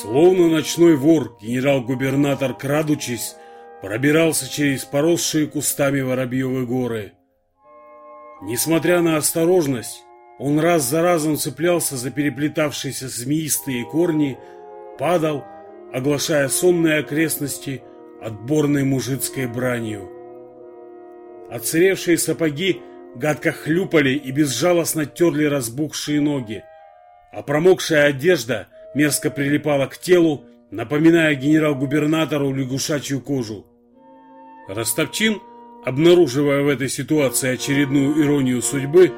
Словно ночной вор, генерал-губернатор, крадучись, пробирался через поросшие кустами Воробьевы горы. Несмотря на осторожность, он раз за разом цеплялся за переплетавшиеся змеистые корни, падал, оглашая сонные окрестности отборной мужицкой бранью. Отсыревшие сапоги гадко хлюпали и безжалостно терли разбухшие ноги, а промокшая одежда мерзко прилипала к телу, напоминая генерал-губернатору лягушачью кожу. Ростопчин, обнаруживая в этой ситуации очередную иронию судьбы,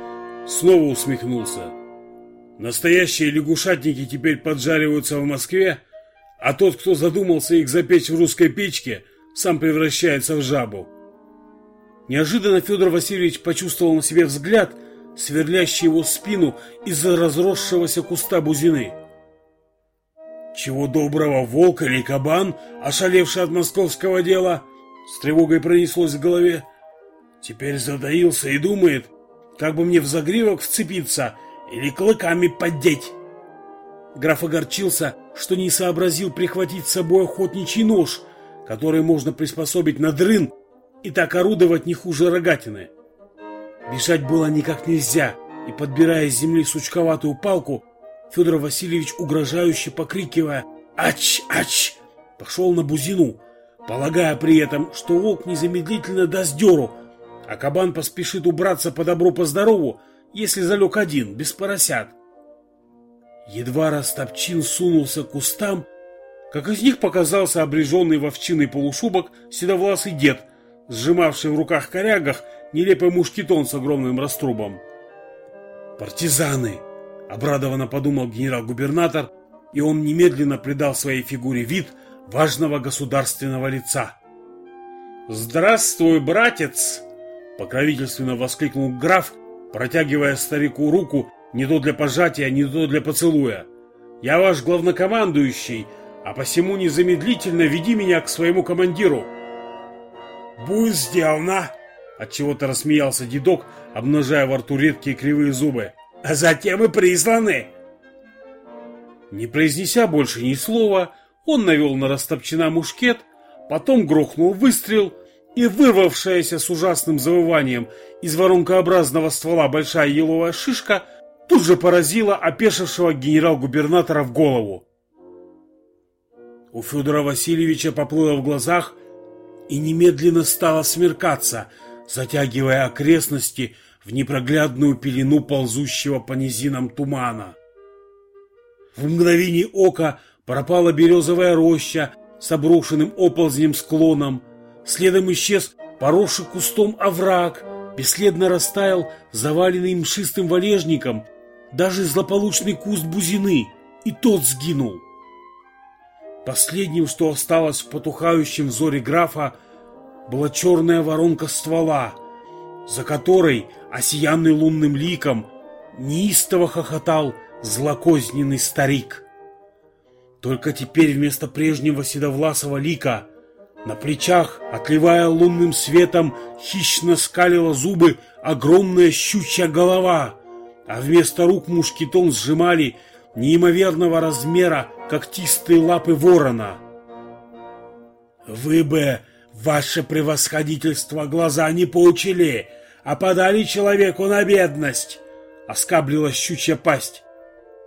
снова усмехнулся. Настоящие лягушатники теперь поджариваются в Москве, а тот, кто задумался их запечь в русской печке, сам превращается в жабу. Неожиданно Федор Васильевич почувствовал на себе взгляд, сверлящий его спину из-за разросшегося куста бузины. Чего доброго, волк или кабан, ошалевший от московского дела, с тревогой пронеслось в голове. Теперь задаился и думает, как бы мне в загривок вцепиться или клыками поддеть. Граф огорчился, что не сообразил прихватить с собой охотничий нож, который можно приспособить на дрын и так орудовать не хуже рогатины. Бежать было никак нельзя, и, подбирая с земли сучковатую палку, Федор Васильевич, угрожающе покрикивая «Ач! Ач!», пошел на бузину, полагая при этом, что волк незамедлительно даст дёру, а кабан поспешит убраться по добру по здорову, если залег один, без поросят. Едва Растопчин сунулся к кустам, как из них показался обреженный в овчинный полушубок седовласый дед сжимавший в руках корягах нелепый мушкетон с огромным раструбом. «Партизаны!» — обрадованно подумал генерал-губернатор, и он немедленно придал своей фигуре вид важного государственного лица. «Здравствуй, братец!» — покровительственно воскликнул граф, протягивая старику руку не то для пожатия, не то для поцелуя. «Я ваш главнокомандующий, а посему незамедлительно веди меня к своему командиру!» «Будет сделано!» Отчего-то рассмеялся дедок, обнажая во рту редкие кривые зубы. «А затем и присланы!» Не произнеся больше ни слова, он навел на растопчена мушкет, потом грохнул выстрел, и вырвавшаяся с ужасным завыванием из воронкообразного ствола большая еловая шишка тут же поразила опешившего генерал-губернатора в голову. У Федора Васильевича поплыло в глазах – и немедленно стало смеркаться, затягивая окрестности в непроглядную пелену ползущего по низинам тумана. В мгновение ока пропала березовая роща с обрушенным оползнем склоном, следом исчез поросший кустом овраг, бесследно растаял заваленный мшистым валежником, даже злополучный куст бузины, и тот сгинул. Последним, что осталось в потухающем взоре графа, была черная воронка ствола, за которой, осиянный лунным ликом, неистово хохотал злокозненный старик. Только теперь вместо прежнего седовласого лика на плечах, отливая лунным светом, хищно скалила зубы огромная щучья голова, а вместо рук мушкетон сжимали неимоверного размера когтистые лапы ворона. «Вы бы, ваше превосходительство, глаза не поучили, а подали человеку на бедность!» — оскаблила щучья пасть.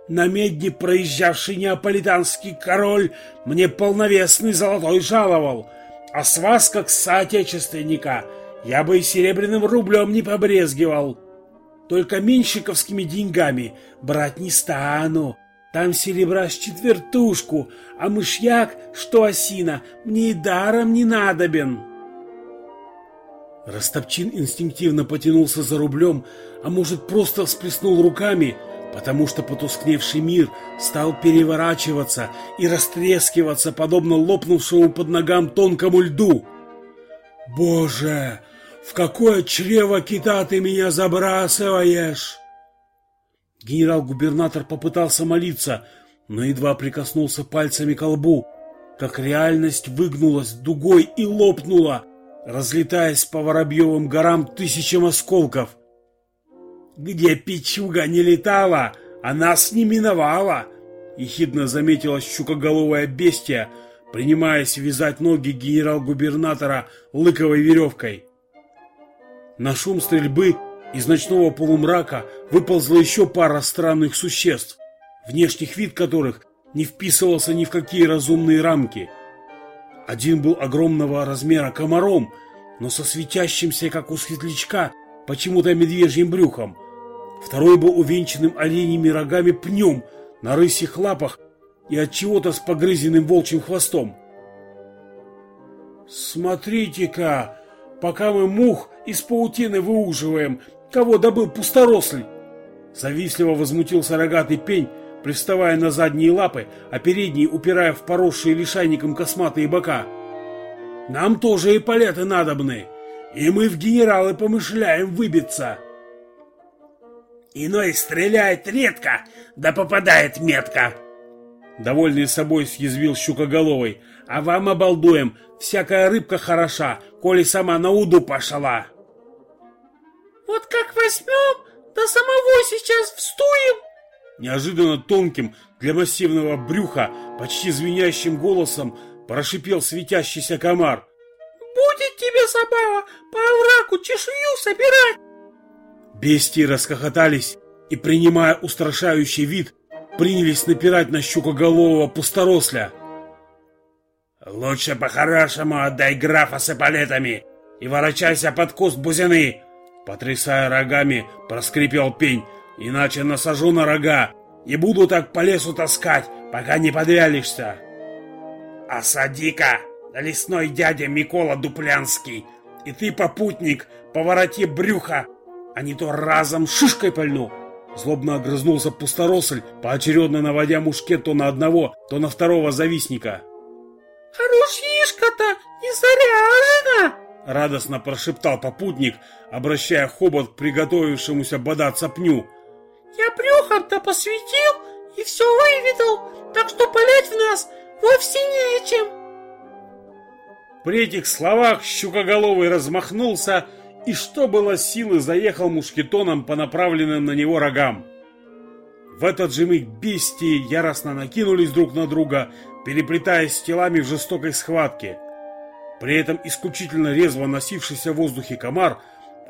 На медне проезжавший неаполитанский король мне полновесный золотой жаловал, а с вас, как соотечественника, я бы и серебряным рублем не побрезгивал. Только меньшиковскими деньгами брать не стану, там серебра с четвертушку, а мышьяк, что осина, мне и даром не надобен. Растопчин инстинктивно потянулся за рублем, а может просто всплеснул руками, потому что потускневший мир стал переворачиваться и растрескиваться, подобно лопнувшему под ногам тонкому льду. «Боже, в какое чрево кита ты меня забрасываешь!» Генерал-губернатор попытался молиться, но едва прикоснулся пальцами к лбу, как реальность выгнулась дугой и лопнула, разлетаясь по Воробьевым горам тысячам осколков. Где печуга не летала, а нас не миновала, — ехидно заметила щукоголовая бестия, принимаясь вязать ноги генерал-губернатора лыковой веревкой. На шум стрельбы из ночного полумрака выползла еще пара странных существ, внешних вид которых не вписывался ни в какие разумные рамки. Один был огромного размера комаром, но со светящимся, как у светлячка, почему-то медвежьим брюхом. Второй был увенчанным оленями рогами пнем на рысьих лапах и от чего-то с погрызенным волчьим хвостом. «Смотрите-ка, пока мы мух из паутины выуживаем, кого добыл пусторослый!» Завистливо возмутился рогатый пень, приставая на задние лапы, а передние упирая в поросшие лишайником косматые бока. «Нам тоже и палеты надобны, и мы в генералы помышляем выбиться!» «Иной стреляет редко, да попадает метко!» Довольный собой съязвил щукоголовый. «А вам, обалдуем, всякая рыбка хороша, коли сама на уду пошла!» «Вот как возьмем, до самого сейчас встуем!» Неожиданно тонким для массивного брюха, почти звенящим голосом прошипел светящийся комар. «Будет тебе забава по овраку чешую собирать!» Бестии расхохотались и, принимая устрашающий вид, принялись напирать на щукоголового пусторосля. «Лучше по-хорошему отдай графа с эполетами и ворочайся под куст бузины!» Потрясая рогами, проскрипел пень, иначе насажу на рога и буду так по лесу таскать, пока не подвялишься. «Осади-ка, лесной дядя Микола Дуплянский, и ты, попутник, повороти брюха, а не то разом шишкой пальну!» Злобно огрызнулся пусторосль, поочередно наводя мушкет то на одного, то на второго завистника. «Ружьишко-то не заряжено!» Радостно прошептал попутник, обращая хобот к приготовившемуся бодаться пню. «Я брюхом-то посветил и все выведал, так что палять в нас вовсе нечем!» При этих словах щукоголовый размахнулся и, что было силы, заехал мушкетоном по направленным на него рогам. В этот же миг бестии яростно накинулись друг на друга, переплетаясь телами в жестокой схватке. При этом исключительно резво носившийся в воздухе комар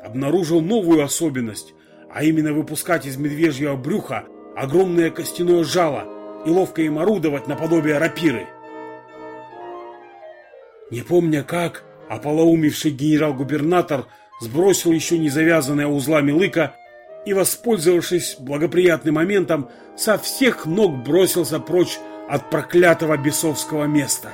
обнаружил новую особенность, а именно выпускать из медвежьего брюха огромное костяное жало и ловко им орудовать наподобие рапиры. Не помня как, ополоумевший генерал-губернатор сбросил еще не завязанное узлами лыка и, воспользовавшись благоприятным моментом, со всех ног бросился прочь от проклятого бесовского места.